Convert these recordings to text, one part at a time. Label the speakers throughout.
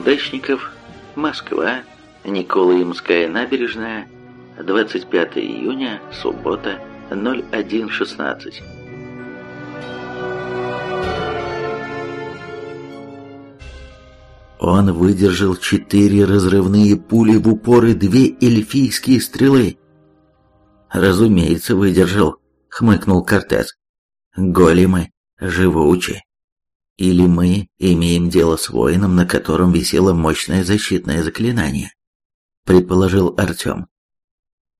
Speaker 1: Бар «Кружка для неудачников», Москва, Николаемская набережная, 25 июня, суббота, 01.16.
Speaker 2: Он выдержал четыре разрывные пули в упор и две эльфийские стрелы. «Разумеется, выдержал», — хмыкнул Кортес. «Големы живучи. Или мы имеем дело с воином, на котором висело мощное защитное заклинание», — предположил Артем.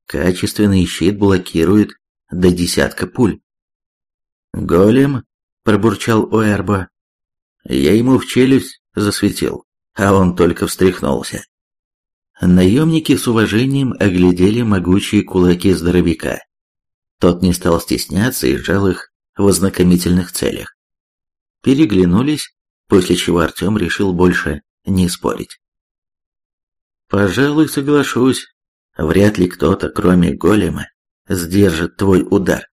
Speaker 2: «Качественный щит блокирует до десятка пуль». «Голем?» — пробурчал Уэрбо. «Я ему в челюсть засветил, а он только встряхнулся». Наемники с уважением оглядели могучие кулаки здоровяка. Тот не стал стесняться и сжал их в ознакомительных целях. Переглянулись, после чего Артем решил больше не спорить. «Пожалуй, соглашусь. Вряд ли кто-то, кроме голема, сдержит твой удар.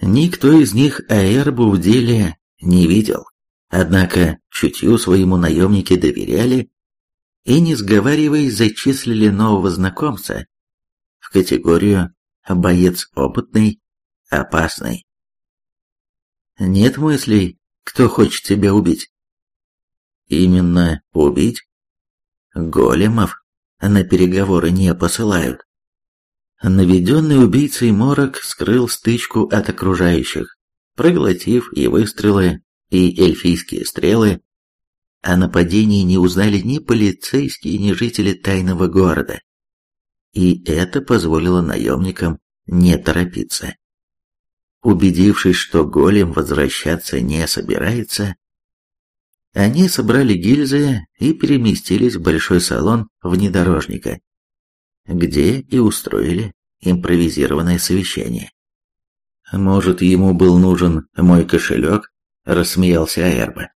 Speaker 2: Никто из них Аэрбу в деле не видел. Однако чутью своему наемники доверяли и, не сговариваясь, зачислили нового знакомца в категорию «боец опытный, опасный». Нет мыслей, кто хочет тебя убить. Именно убить? Големов на переговоры не посылают. Наведенный убийцей Морок скрыл стычку от окружающих, проглотив и выстрелы, и эльфийские стрелы, о нападении не узнали ни полицейские, ни жители тайного города. И это позволило наемникам не торопиться. Убедившись, что голем возвращаться не собирается, они собрали гильзы и переместились в большой салон внедорожника, где и устроили импровизированное совещание. «Может, ему был нужен мой кошелек?» – рассмеялся Аэрба.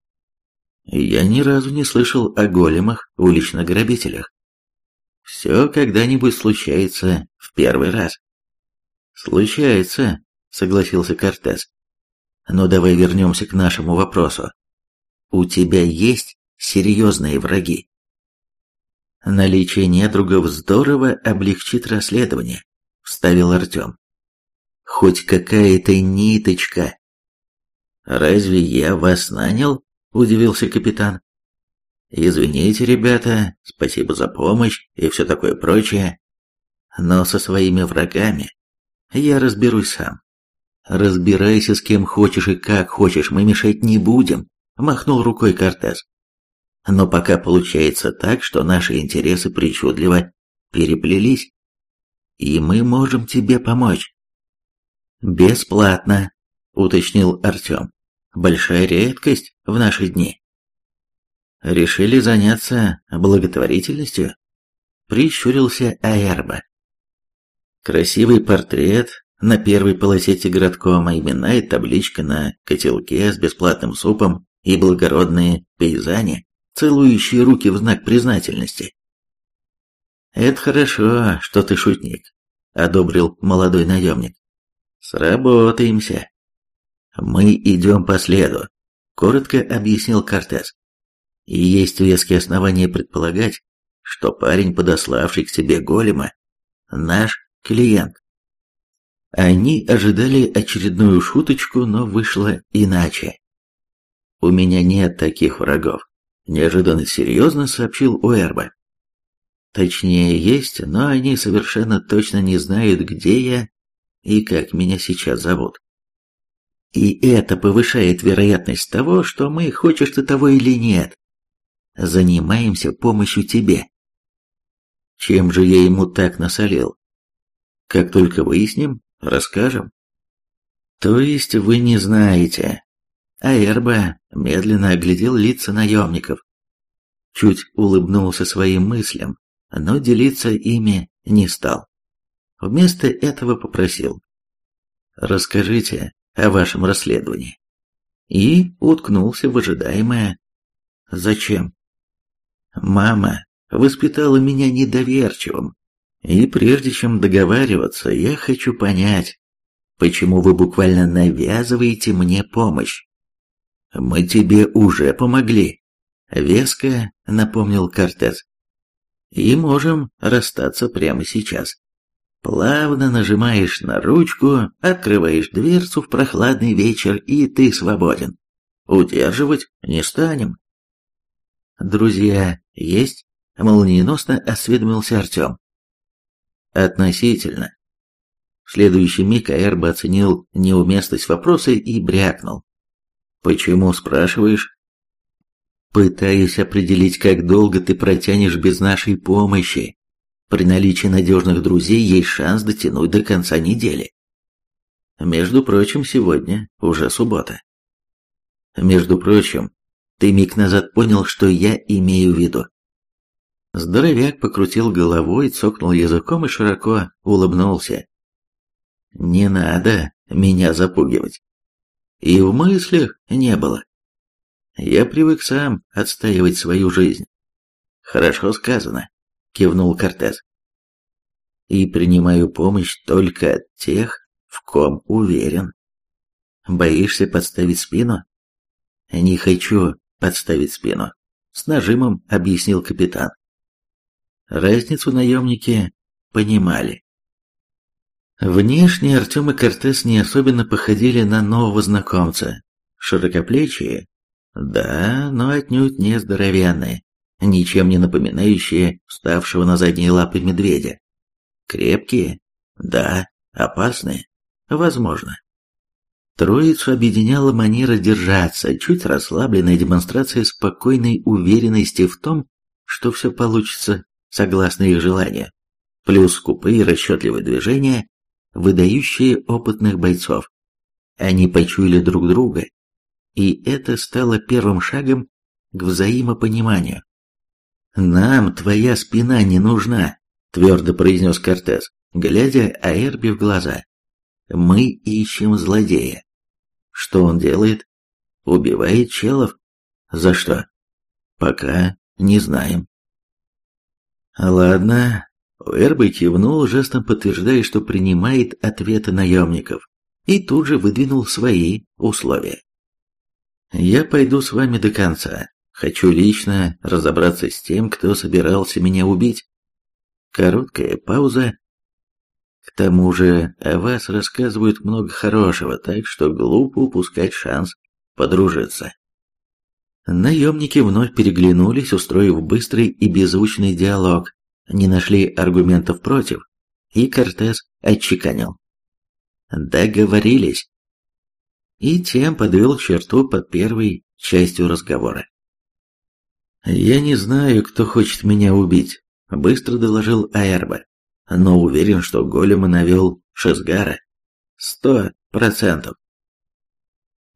Speaker 2: Я ни разу не слышал о големах, уличных грабителях. Все когда-нибудь случается в первый раз. Случается, согласился Кортес. Но давай вернемся к нашему вопросу. У тебя есть серьезные враги? Наличие недругов здорово облегчит расследование, вставил Артем. Хоть какая-то ниточка. Разве я вас нанял? – удивился капитан. «Извините, ребята, спасибо за помощь и все такое прочее. Но со своими врагами я разберусь сам. Разбирайся с кем хочешь и как хочешь, мы мешать не будем», – махнул рукой Кортес. «Но пока получается так, что наши интересы причудливо переплелись, и мы можем тебе помочь». «Бесплатно», – уточнил Артем большая редкость в наши дни. Решили заняться благотворительностью? Прищурился Аэрба. Красивый портрет на первой полосе тиграткома, имена и табличка на котелке с бесплатным супом и благородные пейзани, целующие руки в знак признательности. «Это хорошо, что ты шутник», — одобрил молодой наемник. «Сработаемся». «Мы идем по следу», — коротко объяснил Кортес. «И есть веские основания предполагать, что парень, подославший к себе голема, наш клиент». Они ожидали очередную шуточку, но вышло иначе. «У меня нет таких врагов», — неожиданно серьезно сообщил Уэрба. «Точнее, есть, но они совершенно точно не знают, где я и как меня сейчас зовут. И это повышает вероятность того, что мы, хочешь ты того или нет, занимаемся помощью тебе. Чем же я ему так насолил? Как только выясним, расскажем. То есть вы не знаете. А Эрба медленно оглядел лица наемников. Чуть улыбнулся своим мыслям, но делиться ими не стал. Вместо этого попросил. «Расскажите, о вашем расследовании. И уткнулся в ожидаемое «Зачем?» Мама воспитала меня недоверчивым, и прежде чем договариваться, я хочу понять, почему вы буквально навязываете мне помощь. Мы тебе уже помогли, Веско напомнил Кортес. И можем расстаться прямо сейчас. Плавно нажимаешь на ручку, открываешь дверцу в прохладный вечер, и ты свободен. Удерживать не станем. Друзья есть? Молниеносно осведомился Артем. Относительно. В следующий миг Аэрбо оценил неуместность вопроса и брякнул. «Почему, спрашиваешь?» «Пытаюсь определить, как долго ты протянешь без нашей помощи. При наличии надежных друзей есть шанс дотянуть до конца недели. Между прочим, сегодня уже суббота. Между прочим, ты миг назад понял, что я имею в виду. Здоровяк покрутил головой, цокнул языком и широко улыбнулся. «Не надо меня запугивать. И в мыслях не было. Я привык сам отстаивать свою жизнь». «Хорошо сказано», — кивнул Кортес. «И принимаю помощь только от тех, в ком уверен. Боишься подставить спину?» «Не хочу подставить спину», — с нажимом объяснил капитан. Разницу наемники понимали. Внешне Артем и Кортес не особенно походили на нового знакомца. Широкоплечие, да, но отнюдь не здоровенные, ничем не напоминающие вставшего на задние лапы медведя. Крепкие, да, опасные, возможно. Троицу объединяла манера держаться, чуть расслабленная демонстрация спокойной уверенности в том, что все получится согласно их желанию, плюс скупые расчетливые движения, выдающие опытных бойцов. Они почуяли друг друга, и это стало первым шагом к взаимопониманию. «Нам твоя спина не нужна», — твердо произнес Кортес, глядя Аэрби в глаза. «Мы ищем злодея. Что он делает? Убивает челов? За что? Пока не знаем. Ладно. Уэрбой кивнул, жестом подтверждая, что принимает ответы наемников, и тут же выдвинул свои условия. «Я пойду с вами до конца. Хочу лично разобраться с тем, кто собирался меня убить». Короткая пауза. К тому же о вас рассказывают много хорошего, так что глупо упускать шанс подружиться. Наемники вновь переглянулись, устроив быстрый и беззвучный диалог, не нашли аргументов против, и Кортес отчеканил. Договорились. И тем подвел черту под первой частью разговора. «Я не знаю, кто хочет меня убить», — быстро доложил Аэрба, «но уверен, что голема навел Шезгара. Сто процентов».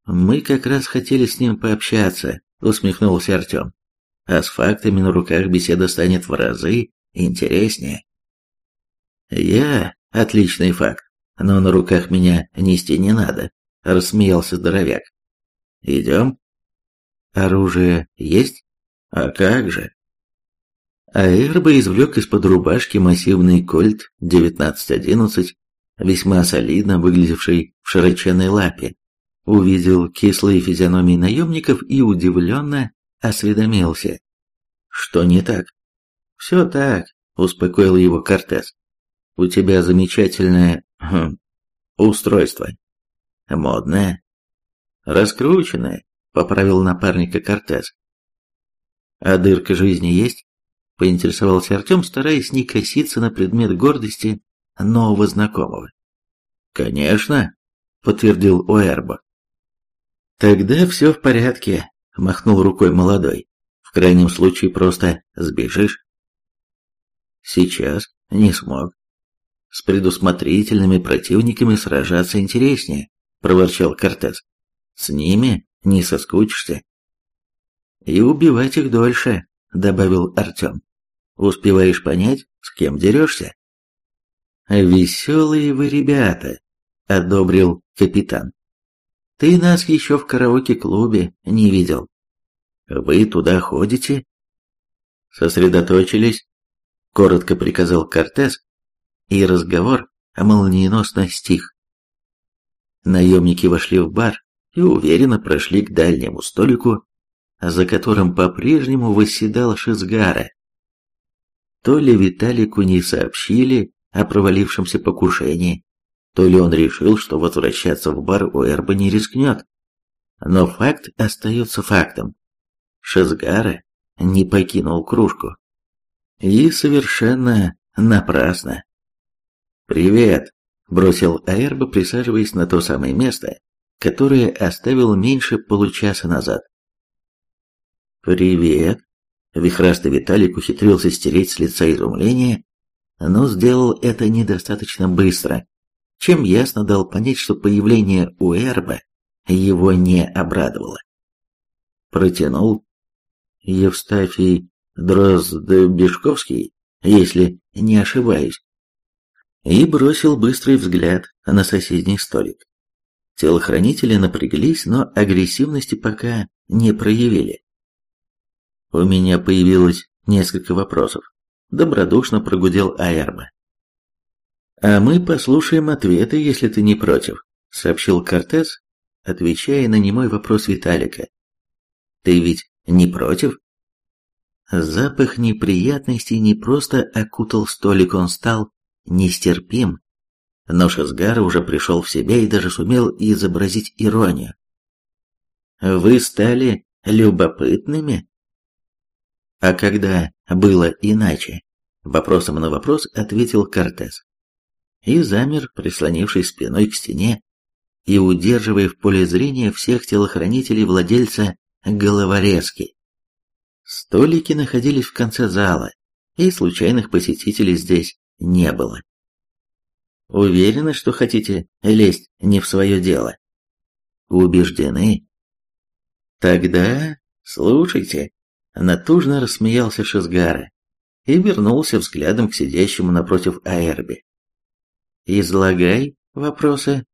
Speaker 2: «Мы как раз хотели с ним пообщаться», усмехнулся Артем. А с фактами на руках беседа станет в разы интереснее. Я отличный факт, но на руках меня нести не надо, рассмеялся здоровяк. Идем? Оружие есть? А как же? А извлек из-под рубашки массивный кольт 1911, весьма солидно выглядевший в широченной лапе, увидел кислые физиономии наемников и удивленно осведомился. Что не так? Все так, успокоил его Кортес. У тебя замечательное хм, устройство. Модное. Раскрученное, поправил напарника Кортес. А дырка жизни есть? Поинтересовался Артем, стараясь не коситься на предмет гордости нового знакомого. «Конечно», — подтвердил Уэрбо. «Тогда все в порядке», — махнул рукой молодой. «В крайнем случае просто сбежишь». «Сейчас не смог. С предусмотрительными противниками сражаться интереснее», — проворчал Кортес. «С ними не соскучишься». «И убивать их дольше», — добавил Артем. «Успеваешь понять, с кем дерешься?» «Веселые вы ребята», — одобрил капитан. Ты нас еще в караоке-клубе не видел. Вы туда ходите? Сосредоточились, коротко приказал Кортес, и разговор молниеносно стих. Наемники вошли в бар и уверенно прошли к дальнему столику, за которым по-прежнему восседал Шизгара. То ли Виталику не сообщили о провалившемся покушении, то ли он решил, что возвращаться в бар у Эрба не рискнет. Но факт остается фактом. Шизгара не покинул кружку. И совершенно напрасно. «Привет!» – бросил Аэрба, присаживаясь на то самое место, которое оставил меньше получаса назад. «Привет!» Вихрастый Виталик ухитрился стереть с лица изумление, но сделал это недостаточно быстро, чем ясно дал понять, что появление у Эрба его не обрадовало. Протянул Евстафий Дроздбешковский, если не ошибаюсь, и бросил быстрый взгляд на соседний столик. Телохранители напряглись, но агрессивности пока не проявили. У меня появилось несколько вопросов. Добродушно прогудел Аэрба. «А мы послушаем ответы, если ты не против», — сообщил Кортес, отвечая на немой вопрос Виталика. «Ты ведь не против?» Запах неприятностей не просто окутал столик, он стал нестерпим. Но Шазгар уже пришел в себя и даже сумел изобразить иронию. «Вы стали любопытными?» А когда было иначе? Вопросом на вопрос ответил Кортес. И замер, прислонившись спиной к стене и удерживая в поле зрения всех телохранителей владельца головорезки. Столики находились в конце зала, и случайных посетителей здесь не было. Уверены, что хотите лезть не в свое дело? Убеждены? Тогда слушайте. Натужно рассмеялся Шизгара и вернулся взглядом к сидящему напротив Аэрби. «Излагай вопросы».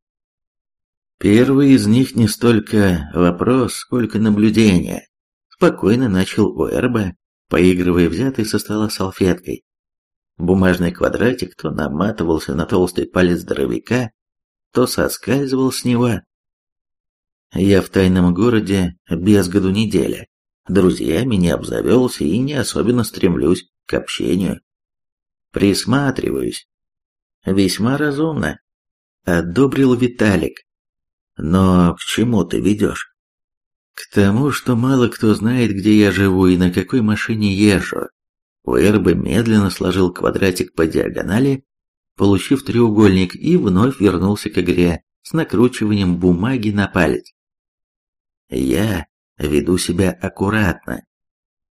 Speaker 2: Первый из них не столько вопрос, сколько наблюдение. Спокойно начал Уэрба, поигрывая взятой со стола салфеткой. Бумажный квадратик то наматывался на толстый палец здоровяка, то соскальзывал с него. Я в тайном городе без году неделя друзьями не обзавелся и не особенно стремлюсь к общению. Присматриваюсь. Весьма разумно. Одобрил Виталик. Но к чему ты ведешь? К тому, что мало кто знает, где я живу и на какой машине езжу. Уэрбе медленно сложил квадратик по диагонали, получив треугольник, и вновь вернулся к игре с накручиванием бумаги на палец. Я веду себя аккуратно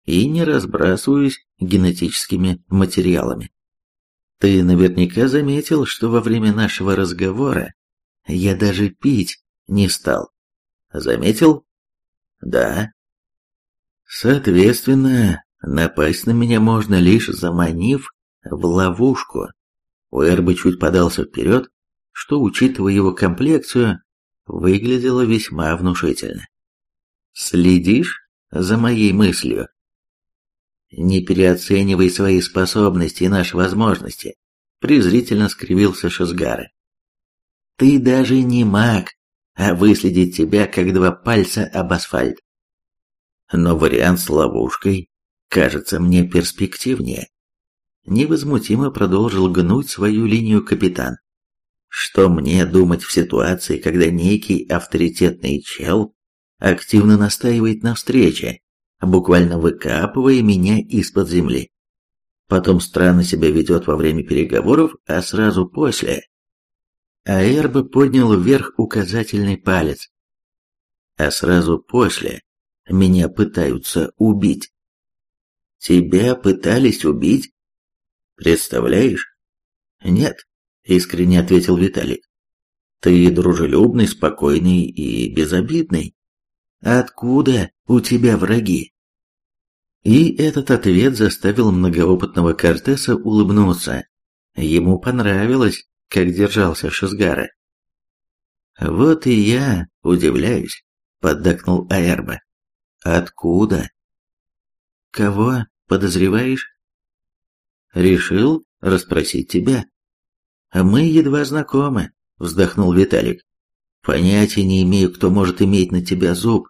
Speaker 2: и не разбрасываюсь генетическими материалами. Ты наверняка заметил, что во время нашего разговора я даже пить не стал. Заметил? Да. Соответственно, напасть на меня можно лишь заманив в ловушку. Уэрбы чуть подался вперед, что, учитывая его комплекцию, выглядело весьма внушительно. Следишь за моей мыслью? Не переоценивай свои способности и наши возможности, презрительно скривился Шизгара. Ты даже не маг, а выследить тебя, как два пальца об асфальт. Но вариант с ловушкой кажется мне перспективнее. Невозмутимо продолжил гнуть свою линию капитан. Что мне думать в ситуации, когда некий авторитетный чел активно настаивает на встрече, буквально выкапывая меня из-под земли. Потом странно себя ведет во время переговоров, а сразу после. А Эрба поднял вверх указательный палец. А сразу после меня пытаются убить. Тебя пытались убить? Представляешь? Нет, искренне ответил Виталик. Ты дружелюбный, спокойный и безобидный. Откуда у тебя враги? И этот ответ заставил многоопытного Кортеса улыбнуться. Ему понравилось, как держался Шизгара. «Вот и я удивляюсь», — поддакнул Аэрба. «Откуда?» «Кого подозреваешь?» «Решил расспросить тебя». «Мы едва знакомы», — вздохнул Виталик. Понятия не имею, кто может иметь на тебя зуб.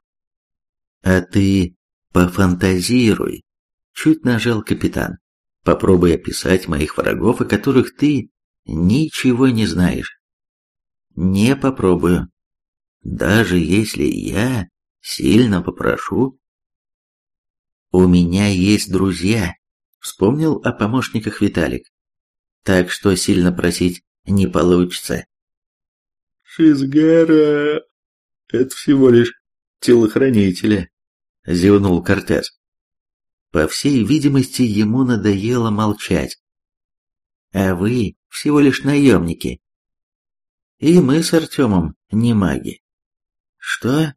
Speaker 2: А ты Пофантазируй. Чуть нажал капитан. Попробуй описать моих врагов, о которых ты ничего не знаешь. Не попробую. Даже если я сильно попрошу. У меня есть друзья, вспомнил о помощниках Виталик. Так что сильно просить не получится.
Speaker 1: Шизгара, это всего лишь телохранители, зевнул Кортес.
Speaker 2: По всей видимости, ему надоело молчать. А вы всего лишь наемники. И мы с Артемом не маги. Что?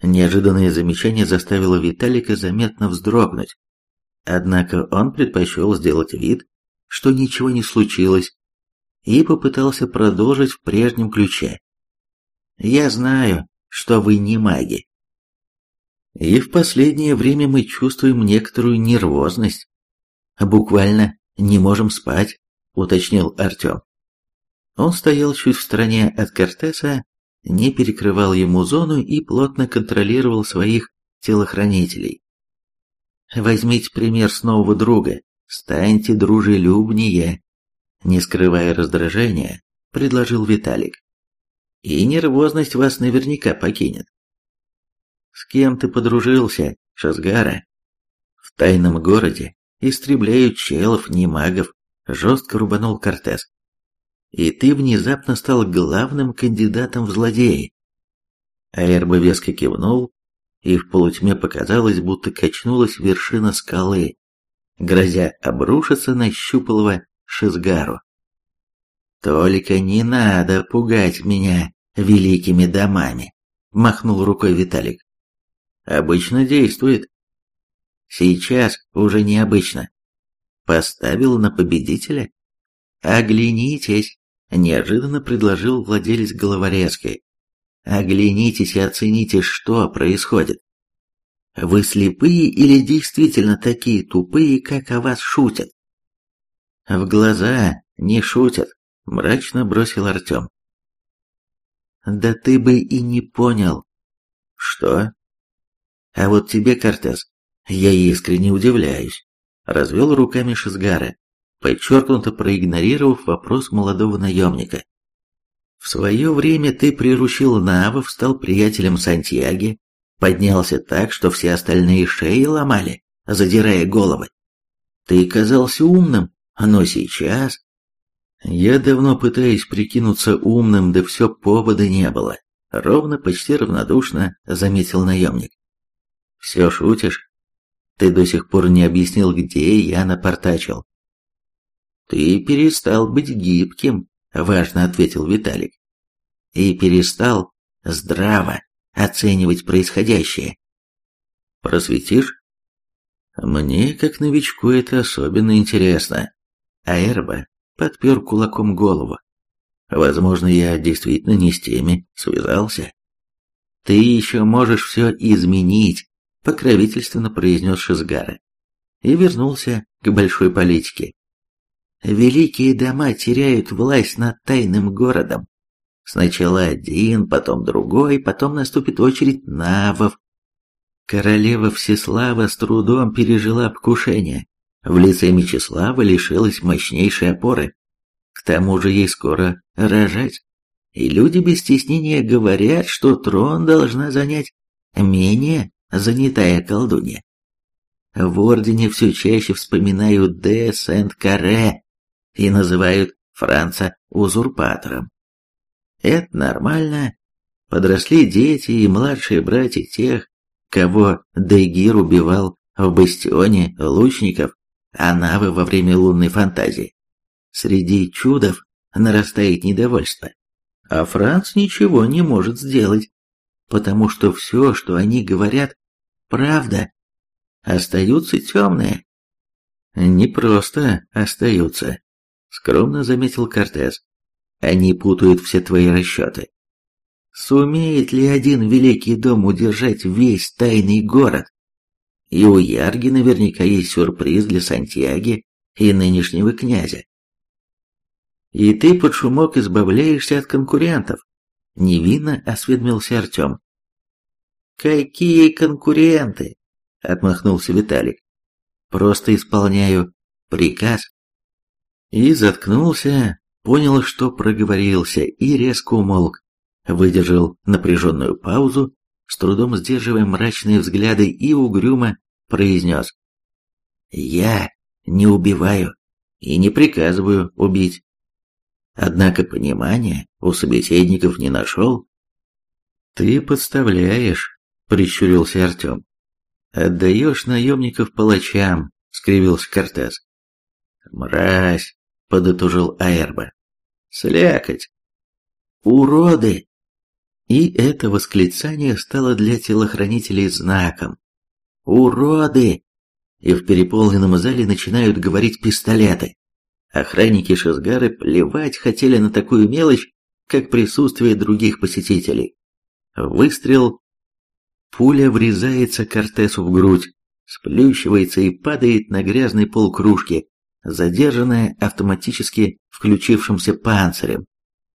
Speaker 2: Неожиданное замечание заставило Виталика заметно вздрогнуть. Однако он предпочел сделать вид, что ничего не случилось, и попытался продолжить в прежнем ключе. «Я знаю, что вы не маги. И в последнее время мы чувствуем некоторую нервозность. Буквально не можем спать», — уточнил Артем. Он стоял чуть в стороне от Кортеса, не перекрывал ему зону и плотно контролировал своих телохранителей. Возьмите пример с нового друга, станьте дружелюбнее, не скрывая раздражения, предложил Виталик. И нервозность вас наверняка покинет. С кем ты подружился, Шазгара? В тайном городе истребляют челов, не магов, жестко рубанул Кортес и ты внезапно стал главным кандидатом в злодеи. Аэрбо веско кивнул, и в полутьме показалось, будто качнулась вершина скалы, грозя обрушиться на щупалого Шизгару. «Только не надо пугать меня великими домами», — махнул рукой Виталик. «Обычно действует». «Сейчас уже необычно». «Поставил на победителя?» «Оглянитесь!» неожиданно предложил владелец головорезкой. Оглянитесь и оцените, что происходит. Вы слепые или действительно такие тупые, как о вас шутят? В глаза не шутят, мрачно бросил Артем. Да ты бы и не понял. Что? А вот тебе, Кортес, я искренне удивляюсь. Развел руками Шизгара подчеркнуто проигнорировав вопрос молодого наемника. В свое время ты приручил навов, стал приятелем Сантьяги, поднялся так, что все остальные шеи ломали, задирая головы. Ты казался умным, но сейчас... Я давно пытаюсь прикинуться умным, да все повода не было. Ровно, почти равнодушно заметил наемник. Все шутишь? Ты до сих пор не объяснил, где я напортачил. «Ты перестал быть гибким», — важно ответил Виталик. «И перестал здраво оценивать происходящее». «Просветишь?» «Мне, как новичку, это особенно интересно». А Эрба подпер кулаком голову. «Возможно, я действительно не с теми связался». «Ты еще можешь все изменить», — покровительственно произнес Шизгара. И вернулся к большой политике. Великие дома теряют власть над тайным городом. Сначала один, потом другой, потом наступит очередь навов. Королева Всеслава с трудом пережила покушение. В лице Мечислава лишилась мощнейшей опоры. К тому же ей скоро рожать. И люди без стеснения говорят, что трон должна занять менее занятая колдунья. В Ордене все чаще вспоминают де Сент-Каре, и называют Франца узурпатором. Это нормально. Подросли дети и младшие братья тех, кого Дегир убивал в бастионе лучников, а во время лунной фантазии. Среди чудов нарастает недовольство. А Франц ничего не может сделать, потому что все, что они говорят, правда. Остаются темные. Не просто остаются, скромно заметил Кортес. Они путают все твои расчеты. Сумеет ли один великий дом удержать весь тайный город? И у Ярги наверняка есть сюрприз для Сантьяги и нынешнего князя. И ты под шумок избавляешься от конкурентов, невинно осведомился Артем. Какие конкуренты? отмахнулся Виталик. Просто исполняю приказ. И заткнулся, понял, что проговорился, и резко умолк. Выдержал напряженную паузу, с трудом сдерживая мрачные взгляды, и угрюмо произнес. «Я не убиваю и не приказываю убить. Однако понимания у собеседников не нашел. «Ты подставляешь», — прищурился Артем. «Отдаешь наемников палачам», — скривился Кортес. «Мразь», — подытожил Аэрба. «Слякоть». «Уроды!» И это восклицание стало для телохранителей знаком. «Уроды!» И в переполненном зале начинают говорить пистолеты. Охранники Шизгары плевать хотели на такую мелочь, как присутствие других посетителей. Выстрел. Пуля врезается Кортесу в грудь, сплющивается и падает на грязный пол кружки, задержанная автоматически включившимся панцирем,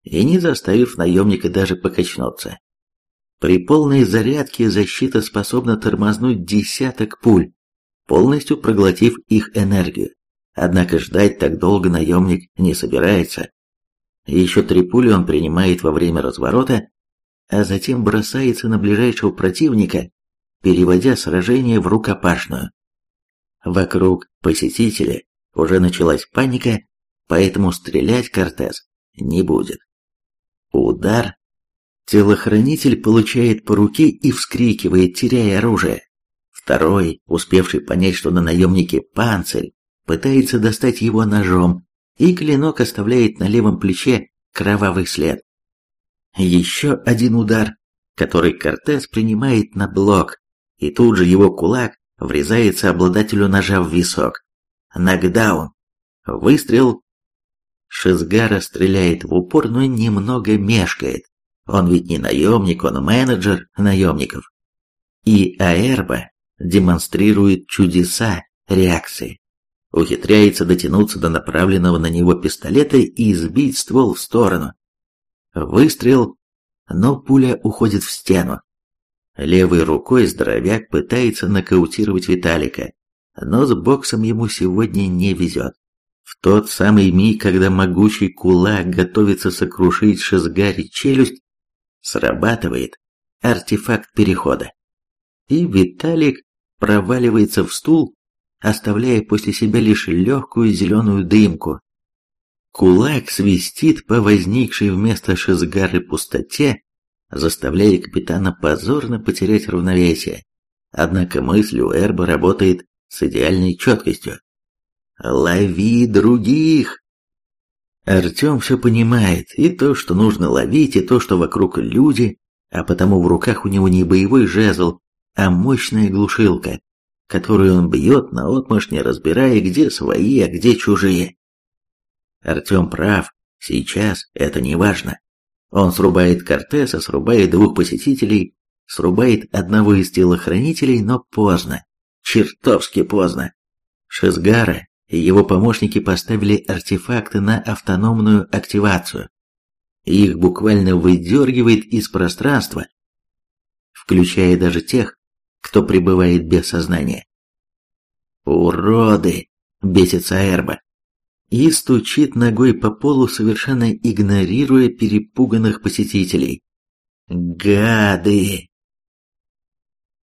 Speaker 2: и не заставив наемника даже покачнуться. При полной зарядке защита способна тормознуть десяток пуль, полностью проглотив их энергию. Однако ждать так долго наемник не собирается. Еще три пули он принимает во время разворота, а затем бросается на ближайшего противника, переводя сражение в рукопашную. Вокруг посетителя уже началась паника, поэтому стрелять Кортес не будет. Удар. Телохранитель получает по руке и вскрикивает, теряя оружие. Второй, успевший понять, что на наемнике панцирь, пытается достать его ножом, и клинок оставляет на левом плече кровавый след. Еще один удар, который Кортес принимает на блок, и тут же его кулак врезается обладателю ножа в висок. Нокдаун. Выстрел. Шизгара стреляет в упор, но немного мешкает. Он ведь не наемник, он менеджер наемников. И Аэрба демонстрирует чудеса реакции ухитряется дотянуться до направленного на него пистолета и сбить ствол в сторону. Выстрел, но пуля уходит в стену. Левой рукой здоровяк пытается нокаутировать Виталика, но с боксом ему сегодня не везет. В тот самый миг, когда могучий кулак готовится сокрушить Шизгари челюсть, срабатывает артефакт перехода. И Виталик проваливается в стул, оставляя после себя лишь легкую зеленую дымку. Кулак свистит по возникшей вместо шизгары пустоте, заставляя капитана позорно потерять равновесие. Однако мысль у Эрба работает с идеальной четкостью. «Лови других!» Артем все понимает, и то, что нужно ловить, и то, что вокруг люди, а потому в руках у него не боевой жезл, а мощная глушилка которую он бьет наотмашь, не разбирая, где свои, а где чужие. Артем прав, сейчас это не важно. Он срубает Кортеса, срубает двух посетителей, срубает одного из телохранителей, но поздно, чертовски поздно. Шизгара его помощники поставили артефакты на автономную активацию. Их буквально выдергивает из пространства, включая даже тех, кто пребывает без сознания. «Уроды!» — бесится Эрба. И стучит ногой по полу, совершенно игнорируя перепуганных посетителей. «Гады!»